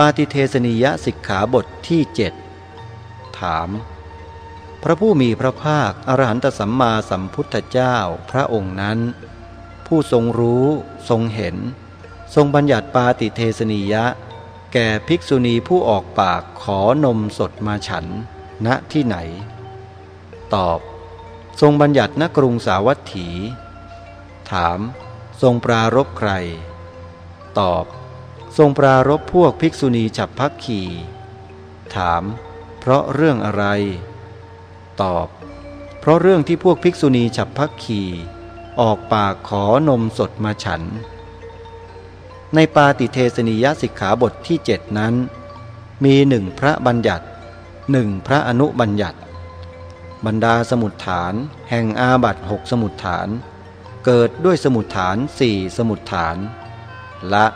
ปาติเทสนิยสิกขาบทที่เจ็ดถาม พระผู้มีพระภาคอรหันตสัมมาสัมพุทธเจ้าพระองค์นั้น ผู้ทรงรู้ทรงเห็น ทรงบัญญัติปาติเทสนิยะ แก่ภิกษุณีผู้ออกปากขอนมสดมาฉัน ณที่ไหน ตอบ ทรงบัญญัติณกรุงสาวัตถี ถาม ทรงปรารบใคร ตอบ ทรงปรารบพวกภิกษุณีฉับพักขีถาม เพราะเรื่องอะไร ตอบ เพราะเรื่องที่พวกภิกษุณีฉับพักขีออกปากขอนมสดมาฉัน ในปาติเทสนิยสิกขาบทที่เจ็ดนั้น มีหนึ่งพระบัญญัติหนึ่งพระอนุบัญญัติ บรรดาสมุดฐาน แห่งอาบัตหกสมุดฐาน เกิดด้วยสมุดฐานสี่สมุดฐาน ละ